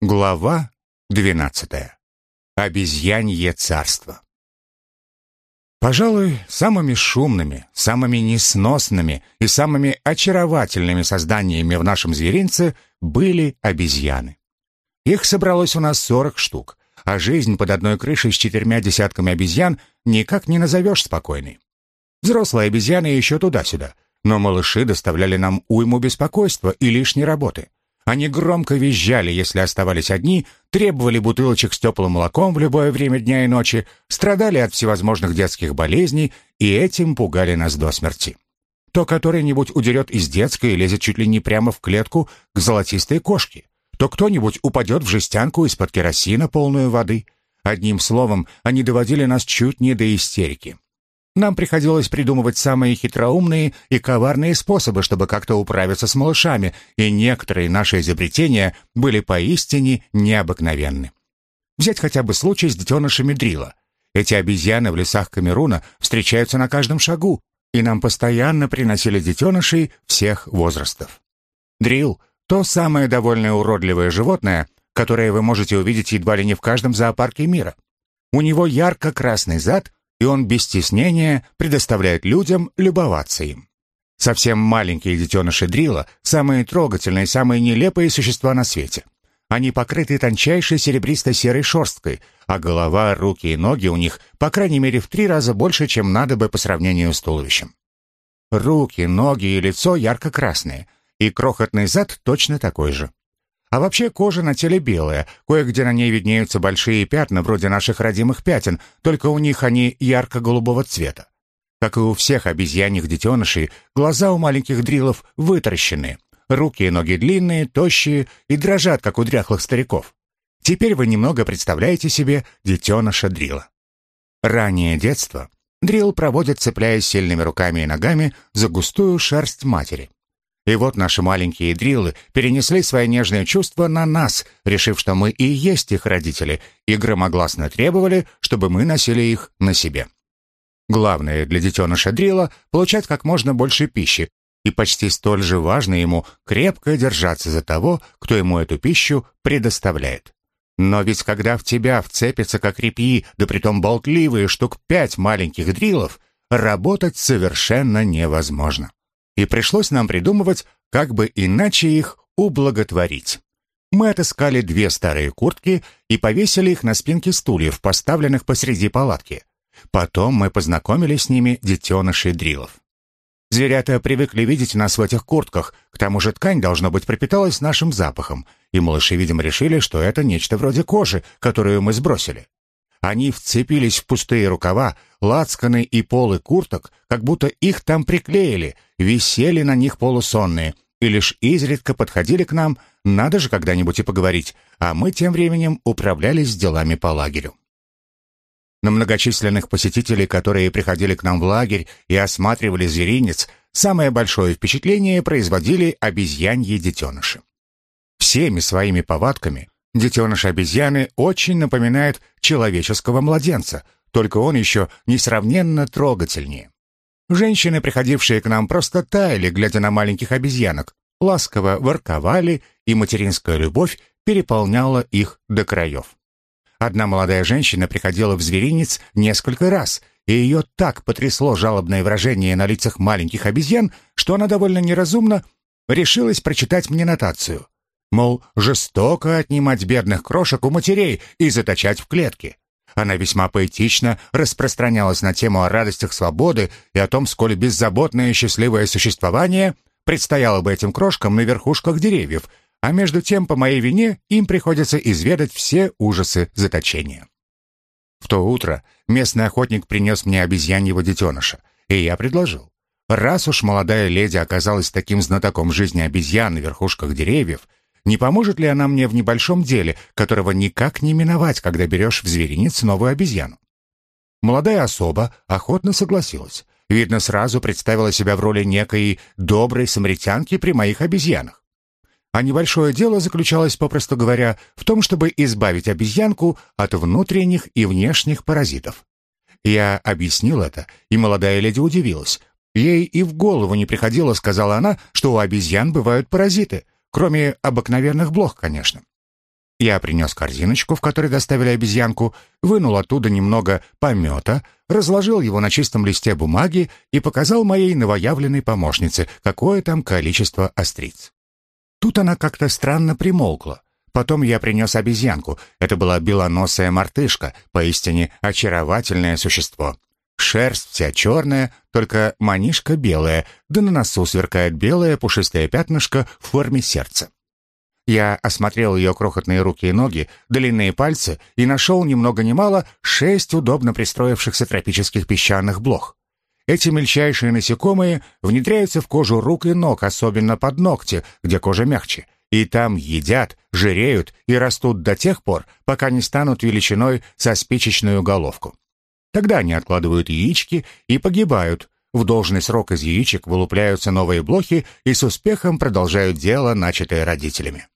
Глава двенадцатая. Обезьянье царство. Пожалуй, самыми шумными, самыми несносными и самыми очаровательными созданиями в нашем зверинце были обезьяны. Их собралось у нас сорок штук, а жизнь под одной крышей с четырьмя десятками обезьян никак не назовешь спокойной. Взрослые обезьяны еще туда-сюда, но малыши доставляли нам уйму беспокойства и лишней работы — они громко визжали, если оставались одни, требовали бутылочек с теплым молоком в любое время дня и ночи, страдали от всевозможных детских болезней и этим пугали нас до смерти. То который-нибудь удерет из детской и лезет чуть ли не прямо в клетку к золотистой кошке, то кто-нибудь упадет в жестянку из-под керосина, полную воды. Одним словом, они доводили нас чуть не до истерики. Нам приходилось придумывать самые хитроумные и коварные способы, чтобы как-то управиться с малышами, и некоторые наши изобретения были поистине необыкновенны. Взять хотя бы случай с детенышами дрила. Эти обезьяны в лесах Камеруна встречаются на каждом шагу, и нам постоянно приносили детенышей всех возрастов. Дрил — то самое довольно уродливое животное, которое вы можете увидеть едва ли не в каждом зоопарке мира. У него ярко-красный зад и он без стеснения предоставляет людям любоваться им. Совсем маленькие детеныши дрила – самые трогательные, самые нелепые существа на свете. Они покрыты тончайшей серебристо-серой шерсткой, а голова, руки и ноги у них, по крайней мере, в три раза больше, чем надо бы по сравнению с туловищем. Руки, ноги и лицо ярко-красные, и крохотный зад точно такой же. А вообще кожа на теле белая, кое-где на ней виднеются большие пятна, вроде наших родимых пятен, только у них они ярко-голубого цвета. Как и у всех обезьяньих детенышей, глаза у маленьких дрилов вытаращены, руки и ноги длинные, тощие и дрожат, как у дряхлых стариков. Теперь вы немного представляете себе детеныша дрила. Раннее детство дрил проводит, цепляясь сильными руками и ногами за густую шерсть матери. И вот наши маленькие дрилы перенесли свои нежные чувства на нас, решив, что мы и есть их родители, и громогласно требовали, чтобы мы носили их на себе. Главное для детеныша дрила — получать как можно больше пищи, и почти столь же важно ему крепко держаться за того, кто ему эту пищу предоставляет. Но ведь когда в тебя вцепится как репьи, да притом болтливые штук пять маленьких дрилов, работать совершенно невозможно и пришлось нам придумывать, как бы иначе их ублаготворить. Мы отыскали две старые куртки и повесили их на спинки стульев, поставленных посреди палатки. Потом мы познакомили с ними детенышей дрилов. Зверята привыкли видеть нас в этих куртках, к тому же ткань, должно быть, пропиталась нашим запахом, и малыши, видимо, решили, что это нечто вроде кожи, которую мы сбросили. Они вцепились в пустые рукава, лацканы и полы курток, как будто их там приклеили, висели на них полусонные и лишь изредка подходили к нам, надо же когда-нибудь и поговорить, а мы тем временем управлялись делами по лагерю. На многочисленных посетителей, которые приходили к нам в лагерь и осматривали зверинец, самое большое впечатление производили обезьяньи детеныши. Всеми своими повадками Детеныш обезьяны очень напоминает человеческого младенца, только он еще несравненно трогательнее. Женщины, приходившие к нам, просто таяли, глядя на маленьких обезьянок, ласково ворковали, и материнская любовь переполняла их до краев. Одна молодая женщина приходила в зверинец несколько раз, и ее так потрясло жалобное выражение на лицах маленьких обезьян, что она довольно неразумно решилась прочитать мне нотацию — Мол, жестоко отнимать бедных крошек у матерей и заточать в клетки. Она весьма поэтично распространялась на тему о радостях свободы и о том, сколь беззаботное и счастливое существование предстояло бы этим крошкам на верхушках деревьев, а между тем, по моей вине, им приходится изведать все ужасы заточения. В то утро местный охотник принес мне обезьяньего детеныша, и я предложил. Раз уж молодая леди оказалась таким знатоком жизни обезьян на верхушках деревьев, не поможет ли она мне в небольшом деле, которого никак не миновать, когда берешь в зверинец новую обезьяну? Молодая особа охотно согласилась. Видно, сразу представила себя в роли некой доброй самаритянки при моих обезьянах. А небольшое дело заключалось, попросту говоря, в том, чтобы избавить обезьянку от внутренних и внешних паразитов. Я объяснил это, и молодая леди удивилась. Ей и в голову не приходило, сказала она, что у обезьян бывают паразиты — Кроме обыкновенных блох, конечно. Я принес корзиночку, в которой доставили обезьянку, вынул оттуда немного помета, разложил его на чистом листе бумаги и показал моей новоявленной помощнице, какое там количество остриц. Тут она как-то странно примолкла. Потом я принес обезьянку. Это была белоносая мартышка, поистине очаровательное существо. Шерсть вся черная, только манишка белая, да на носу сверкает белое пушистое пятнышко в форме сердца. Я осмотрел ее крохотные руки и ноги, длинные пальцы и нашел ни много ни мало шесть удобно пристроившихся тропических песчаных блох. Эти мельчайшие насекомые внедряются в кожу рук и ног, особенно под ногти, где кожа мягче, и там едят, жиреют и растут до тех пор, пока не станут величиной со спичечную головку. Тогда они откладывают яички и погибают. В должный срок из яичек вылупляются новые блохи и с успехом продолжают дело, начатое родителями.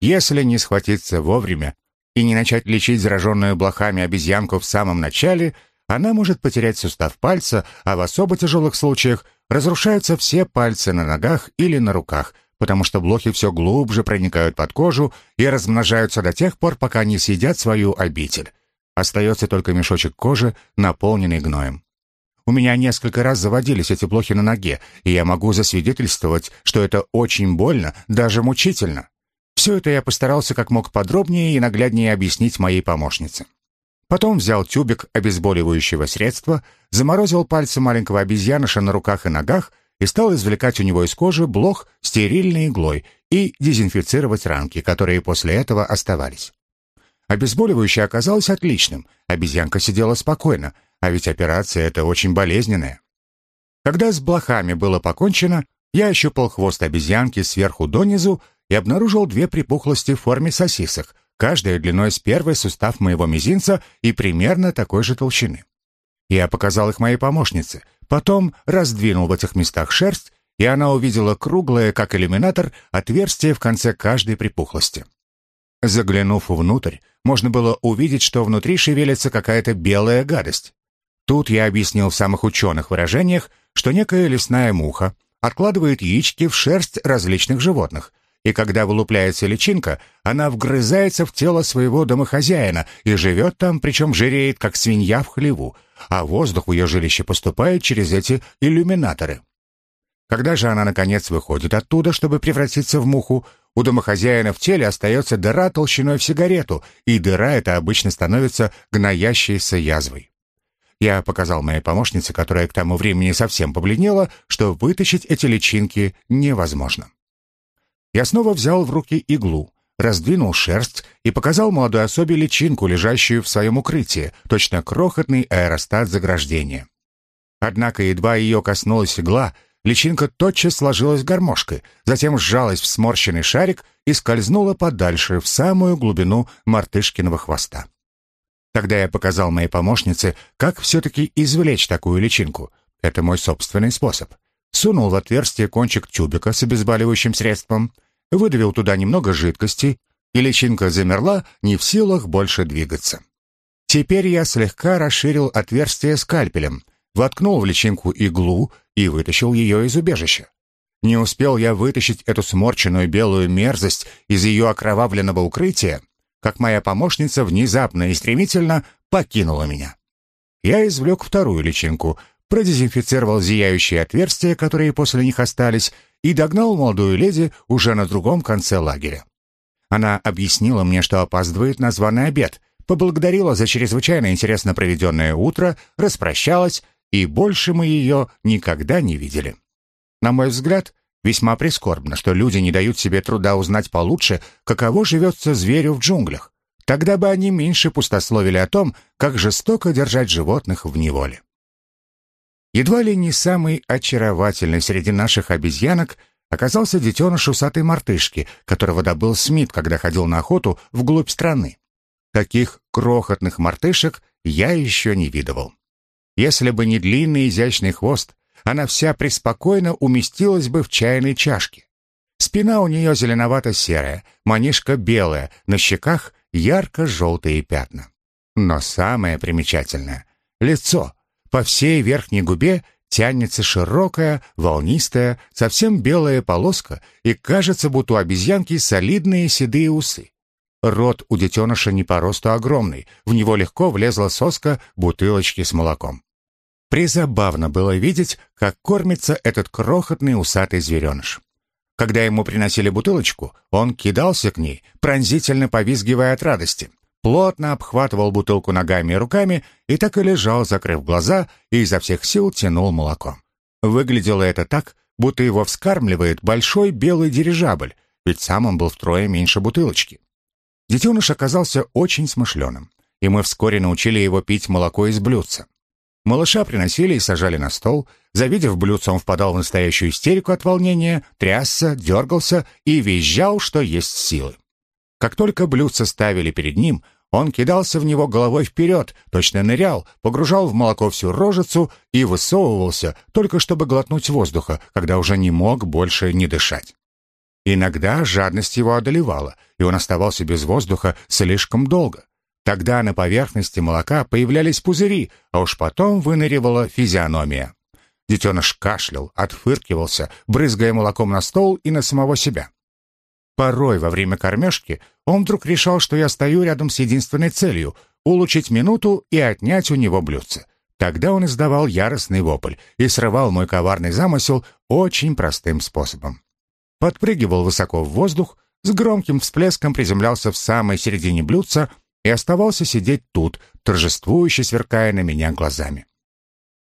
Если не схватиться вовремя и не начать лечить зараженную блохами обезьянку в самом начале, она может потерять сустав пальца, а в особо тяжелых случаях разрушаются все пальцы на ногах или на руках, потому что блохи все глубже проникают под кожу и размножаются до тех пор, пока не съедят свою обитель. Остается только мешочек кожи, наполненный гноем. У меня несколько раз заводились эти блохи на ноге, и я могу засвидетельствовать, что это очень больно, даже мучительно. Все это я постарался как мог подробнее и нагляднее объяснить моей помощнице. Потом взял тюбик обезболивающего средства, заморозил пальцы маленького обезьяныша на руках и ногах и стал извлекать у него из кожи блох стерильной иглой и дезинфицировать ранки, которые после этого оставались. Обезболивающее оказалось отличным, обезьянка сидела спокойно, а ведь операция эта очень болезненная. Когда с блохами было покончено, я ощупал хвост обезьянки сверху донизу и обнаружил две припухлости в форме сосисок, каждая длиной с первый сустав моего мизинца и примерно такой же толщины. Я показал их моей помощнице, потом раздвинул в этих местах шерсть, и она увидела круглое, как иллюминатор, отверстие в конце каждой припухлости. Заглянув внутрь, можно было увидеть, что внутри шевелится какая-то белая гадость. Тут я объяснил в самых ученых выражениях, что некая лесная муха откладывает яички в шерсть различных животных, и когда вылупляется личинка, она вгрызается в тело своего домохозяина и живет там, причем жиреет, как свинья в хлеву, а воздух в ее жилище поступает через эти иллюминаторы. Когда же она, наконец, выходит оттуда, чтобы превратиться в муху, у домохозяина в теле остается дыра толщиной в сигарету, и дыра эта обычно становится гноящейся язвой. Я показал моей помощнице, которая к тому времени совсем побледнела, что вытащить эти личинки невозможно. Я снова взял в руки иглу, раздвинул шерсть и показал молодой особе личинку, лежащую в своем укрытии, точно крохотный аэростат заграждения. Однако едва ее коснулась игла, личинка тотчас сложилась гармошкой, затем сжалась в сморщенный шарик и скользнула подальше, в самую глубину мартышкиного хвоста. Тогда я показал моей помощнице, как все-таки извлечь такую личинку. Это мой собственный способ сунул в отверстие кончик тюбика с обезболивающим средством, выдавил туда немного жидкости, и личинка замерла, не в силах больше двигаться. Теперь я слегка расширил отверстие скальпелем, воткнул в личинку иглу и вытащил ее из убежища. Не успел я вытащить эту сморченную белую мерзость из ее окровавленного укрытия, как моя помощница внезапно и стремительно покинула меня. Я извлек вторую личинку, продезинфицировал зияющие отверстия, которые после них остались, и догнал молодую леди уже на другом конце лагеря. Она объяснила мне, что опаздывает на званый обед, поблагодарила за чрезвычайно интересно проведенное утро, распрощалась, и больше мы ее никогда не видели. На мой взгляд, весьма прискорбно, что люди не дают себе труда узнать получше, каково живется зверю в джунглях. Тогда бы они меньше пустословили о том, как жестоко держать животных в неволе. Едва ли не самый очаровательный среди наших обезьянок оказался детеныш усатой мартышки, которого добыл Смит, когда ходил на охоту вглубь страны. Таких крохотных мартышек я еще не видывал. Если бы не длинный изящный хвост, она вся преспокойно уместилась бы в чайной чашке. Спина у нее зеленовато-серая, манишка белая, на щеках ярко-желтые пятна. Но самое примечательное — лицо — по всей верхней губе тянется широкая, волнистая, совсем белая полоска, и кажется, будто у обезьянки солидные седые усы. Рот у детеныша не по росту огромный, в него легко влезла соска бутылочки с молоком. Призабавно было видеть, как кормится этот крохотный усатый звереныш. Когда ему приносили бутылочку, он кидался к ней, пронзительно повизгивая от радости. Плотно обхватывал бутылку ногами и руками и так и лежал, закрыв глаза, и изо всех сил тянул молоко. Выглядело это так, будто его вскармливает большой белый дирижабль, ведь сам он был втрое меньше бутылочки. Детеныш оказался очень смышленым, и мы вскоре научили его пить молоко из блюдца. Малыша приносили и сажали на стол. Завидев блюдце, он впадал в настоящую истерику от волнения, трясся, дергался и визжал, что есть силы. Как только блюдце ставили перед ним, он кидался в него головой вперед, точно нырял, погружал в молоко всю рожицу и высовывался, только чтобы глотнуть воздуха, когда уже не мог больше не дышать. Иногда жадность его одолевала, и он оставался без воздуха слишком долго. Тогда на поверхности молока появлялись пузыри, а уж потом выныривала физиономия. Детеныш кашлял, отфыркивался, брызгая молоком на стол и на самого себя. Порой во время кормежки он вдруг решал, что я стою рядом с единственной целью — улучшить минуту и отнять у него блюдце. Тогда он издавал яростный вопль и срывал мой коварный замысел очень простым способом. Подпрыгивал высоко в воздух, с громким всплеском приземлялся в самой середине блюдца и оставался сидеть тут, торжествующе сверкая на меня глазами.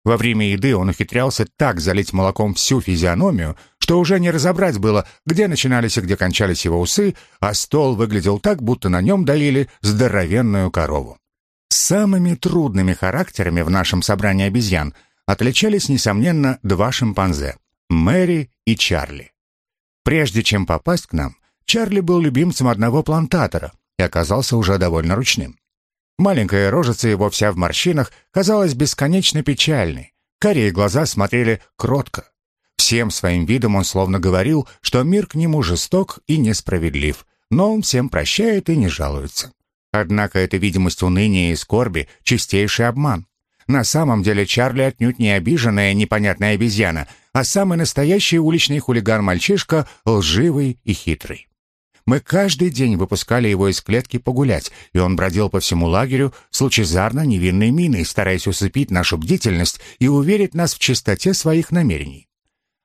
Во время еды он ухитрялся так залить молоком всю физиономию, что уже не разобрать было, где начинались и где кончались его усы, а стол выглядел так, будто на нем доили здоровенную корову. Самыми трудными характерами в нашем собрании обезьян отличались, несомненно, два шимпанзе — Мэри и Чарли. Прежде чем попасть к нам, Чарли был любимцем одного плантатора и оказался уже довольно ручным. Маленькая рожица его вся в морщинах казалась бесконечно печальной. Карие глаза смотрели кротко. Всем своим видом он словно говорил, что мир к нему жесток и несправедлив, но он всем прощает и не жалуется. Однако эта видимость уныния и скорби — чистейший обман. На самом деле Чарли отнюдь не обиженная непонятная обезьяна, а самый настоящий уличный хулиган-мальчишка, лживый и хитрый. Мы каждый день выпускали его из клетки погулять, и он бродил по всему лагерю с лучезарно невинной миной, стараясь усыпить нашу бдительность и уверить нас в чистоте своих намерений.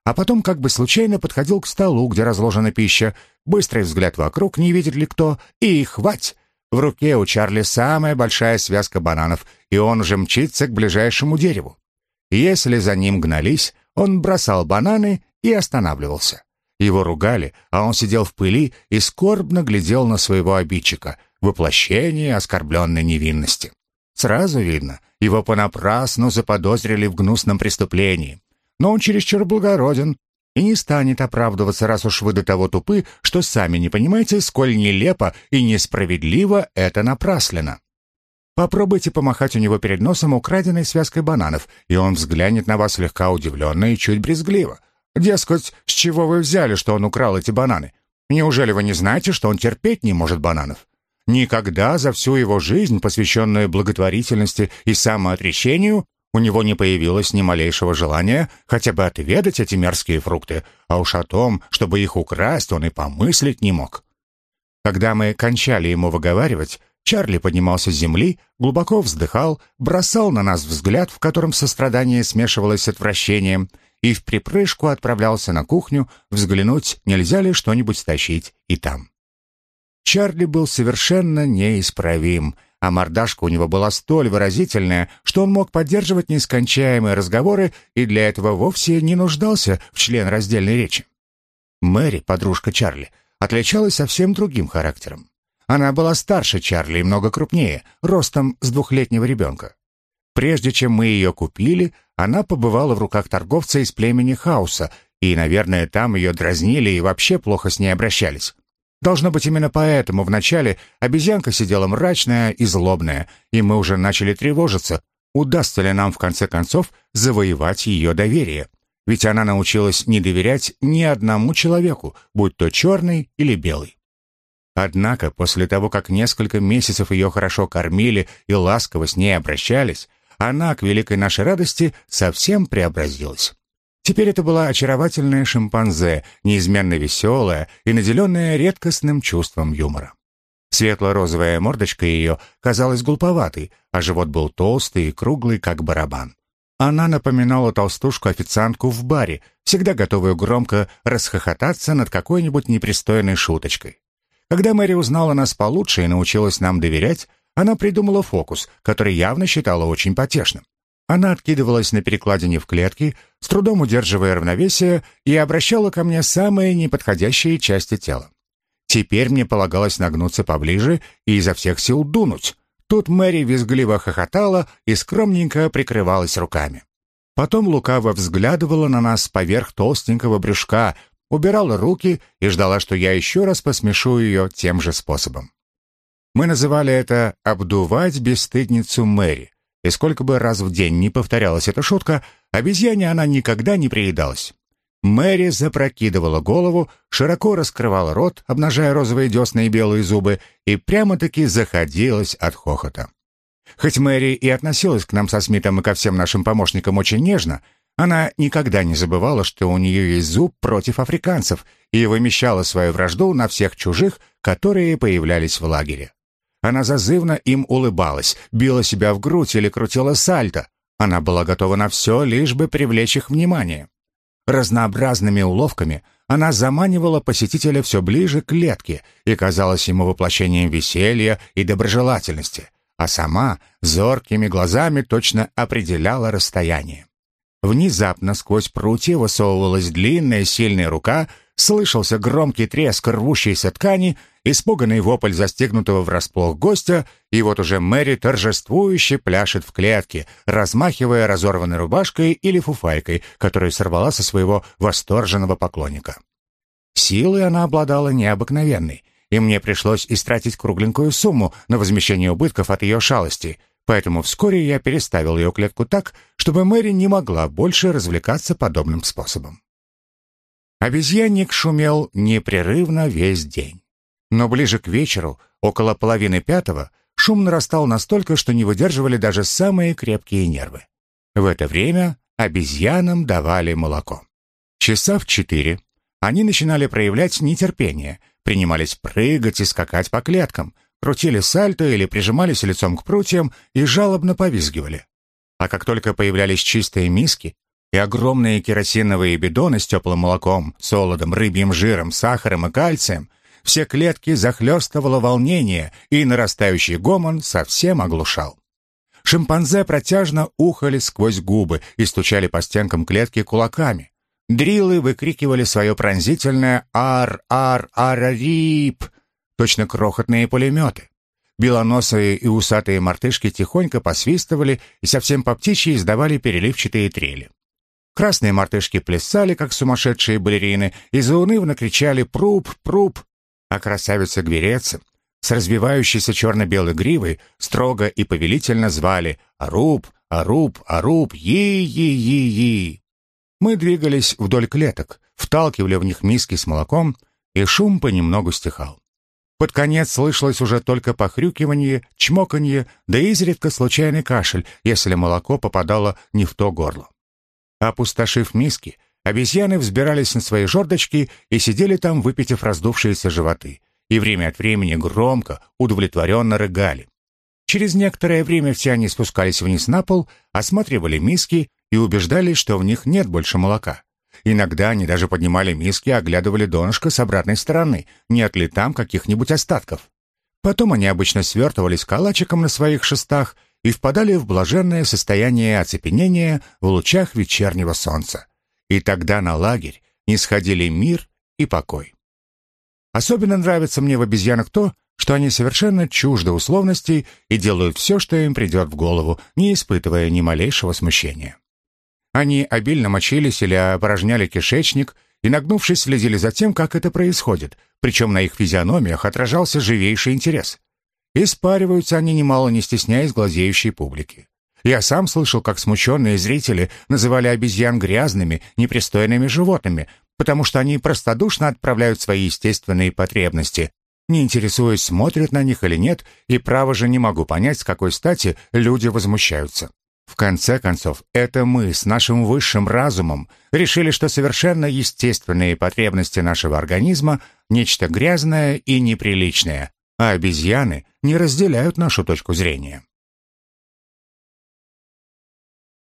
А потом как бы случайно подходил к столу, где разложена пища, быстрый взгляд вокруг, не видит ли кто, и хвать! В руке у Чарли самая большая связка бананов, и он уже мчится к ближайшему дереву. Если за ним гнались, он бросал бананы и останавливался. Его ругали, а он сидел в пыли и скорбно глядел на своего обидчика, воплощение оскорбленной невинности. Сразу видно, его понапрасну заподозрили в гнусном преступлении. Но он чересчур благороден и не станет оправдываться, раз уж вы до того тупы, что сами не понимаете, сколь нелепо и несправедливо это напраслено. Попробуйте помахать у него перед носом украденной связкой бананов, и он взглянет на вас слегка удивленно и чуть брезгливо. Дескать, с чего вы взяли, что он украл эти бананы? Неужели вы не знаете, что он терпеть не может бананов? Никогда за всю его жизнь, посвященную благотворительности и самоотречению, у него не появилось ни малейшего желания хотя бы отведать эти мерзкие фрукты, а уж о том, чтобы их украсть, он и помыслить не мог. Когда мы кончали ему выговаривать, Чарли поднимался с земли, глубоко вздыхал, бросал на нас взгляд, в котором сострадание смешивалось с отвращением — и в припрыжку отправлялся на кухню взглянуть, нельзя ли что-нибудь стащить и там. Чарли был совершенно неисправим, а мордашка у него была столь выразительная, что он мог поддерживать нескончаемые разговоры и для этого вовсе не нуждался в член раздельной речи. Мэри, подружка Чарли, отличалась совсем другим характером. Она была старше Чарли и много крупнее, ростом с двухлетнего ребенка. Прежде чем мы ее купили, она побывала в руках торговца из племени Хауса, и, наверное, там ее дразнили и вообще плохо с ней обращались. Должно быть, именно поэтому вначале обезьянка сидела мрачная и злобная, и мы уже начали тревожиться, удастся ли нам в конце концов завоевать ее доверие. Ведь она научилась не доверять ни одному человеку, будь то черный или белый. Однако после того, как несколько месяцев ее хорошо кормили и ласково с ней обращались, она, к великой нашей радости, совсем преобразилась. Теперь это была очаровательная шимпанзе, неизменно веселая и наделенная редкостным чувством юмора. Светло-розовая мордочка ее казалась глуповатой, а живот был толстый и круглый, как барабан. Она напоминала толстушку-официантку в баре, всегда готовую громко расхохотаться над какой-нибудь непристойной шуточкой. Когда Мэри узнала нас получше и научилась нам доверять, она придумала фокус, который явно считала очень потешным. Она откидывалась на перекладине в клетке, с трудом удерживая равновесие, и обращала ко мне самые неподходящие части тела. Теперь мне полагалось нагнуться поближе и изо всех сил дунуть. Тут Мэри визгливо хохотала и скромненько прикрывалась руками. Потом лукаво взглядывала на нас поверх толстенького брюшка, убирала руки и ждала, что я еще раз посмешу ее тем же способом. Мы называли это «обдувать бесстыдницу Мэри», и сколько бы раз в день не повторялась эта шутка, обезьяне она никогда не приедалась. Мэри запрокидывала голову, широко раскрывала рот, обнажая розовые десны и белые зубы, и прямо-таки заходилась от хохота. Хоть Мэри и относилась к нам со Смитом и ко всем нашим помощникам очень нежно, она никогда не забывала, что у нее есть зуб против африканцев, и вымещала свою вражду на всех чужих, которые появлялись в лагере. Она зазывно им улыбалась, била себя в грудь или крутила сальто. Она была готова на все, лишь бы привлечь их внимание. Разнообразными уловками она заманивала посетителя все ближе к клетке и казалась ему воплощением веселья и доброжелательности, а сама зоркими глазами точно определяла расстояние. Внезапно сквозь прутья высовывалась длинная сильная рука, слышался громкий треск рвущейся ткани — испуганный вопль застегнутого врасплох гостя, и вот уже Мэри торжествующе пляшет в клетке, размахивая разорванной рубашкой или фуфайкой, которую сорвала со своего восторженного поклонника. Силой она обладала необыкновенной, и мне пришлось истратить кругленькую сумму на возмещение убытков от ее шалости, поэтому вскоре я переставил ее клетку так, чтобы Мэри не могла больше развлекаться подобным способом. Обезьянник шумел непрерывно весь день. Но ближе к вечеру, около половины пятого, шум нарастал настолько, что не выдерживали даже самые крепкие нервы. В это время обезьянам давали молоко. Часа в четыре они начинали проявлять нетерпение, принимались прыгать и скакать по клеткам, крутили сальто или прижимались лицом к прутьям и жалобно повизгивали. А как только появлялись чистые миски и огромные керосиновые бидоны с теплым молоком, солодом, рыбьим жиром, сахаром и кальцием, все клетки захлестывало волнение, и нарастающий гомон совсем оглушал. Шимпанзе протяжно ухали сквозь губы и стучали по стенкам клетки кулаками. Дрилы выкрикивали свое пронзительное «ар-ар-арарип», точно крохотные пулеметы. Белоносые и усатые мартышки тихонько посвистывали и совсем по птичьи издавали переливчатые трели. Красные мартышки плясали, как сумасшедшие балерины, и заунывно кричали «пруп, пруп», а красавица Гверец с развивающейся черно-белой гривой строго и повелительно звали «Аруб, Аруб, Аруб, yi-yi-yi-yi». Мы двигались вдоль клеток, вталкивали в них миски с молоком, и шум понемногу стихал. Под конец слышалось уже только похрюкивание, чмоканье, да изредка случайный кашель, если молоко попадало не в то горло. Опустошив миски, Обезьяны взбирались на свои жердочки и сидели там, выпитив раздувшиеся животы, и время от времени громко, удовлетворенно рыгали. Через некоторое время все они спускались вниз на пол, осматривали миски и убеждались, что в них нет больше молока. Иногда они даже поднимали миски и оглядывали донышко с обратной стороны, нет ли там каких-нибудь остатков. Потом они обычно свертывались калачиком на своих шестах и впадали в блаженное состояние оцепенения в лучах вечернего солнца и тогда на лагерь не сходили мир и покой. Особенно нравится мне в обезьянах то, что они совершенно чужды условностей и делают все, что им придет в голову, не испытывая ни малейшего смущения. Они обильно мочились или опорожняли кишечник и, нагнувшись, следили за тем, как это происходит, причем на их физиономиях отражался живейший интерес. Испариваются они немало не стесняясь глазеющей публики. Я сам слышал, как смущенные зрители называли обезьян грязными, непристойными животными, потому что они простодушно отправляют свои естественные потребности, не интересуясь, смотрят на них или нет, и право же не могу понять, с какой стати люди возмущаются. В конце концов, это мы с нашим высшим разумом решили, что совершенно естественные потребности нашего организма – нечто грязное и неприличное, а обезьяны не разделяют нашу точку зрения.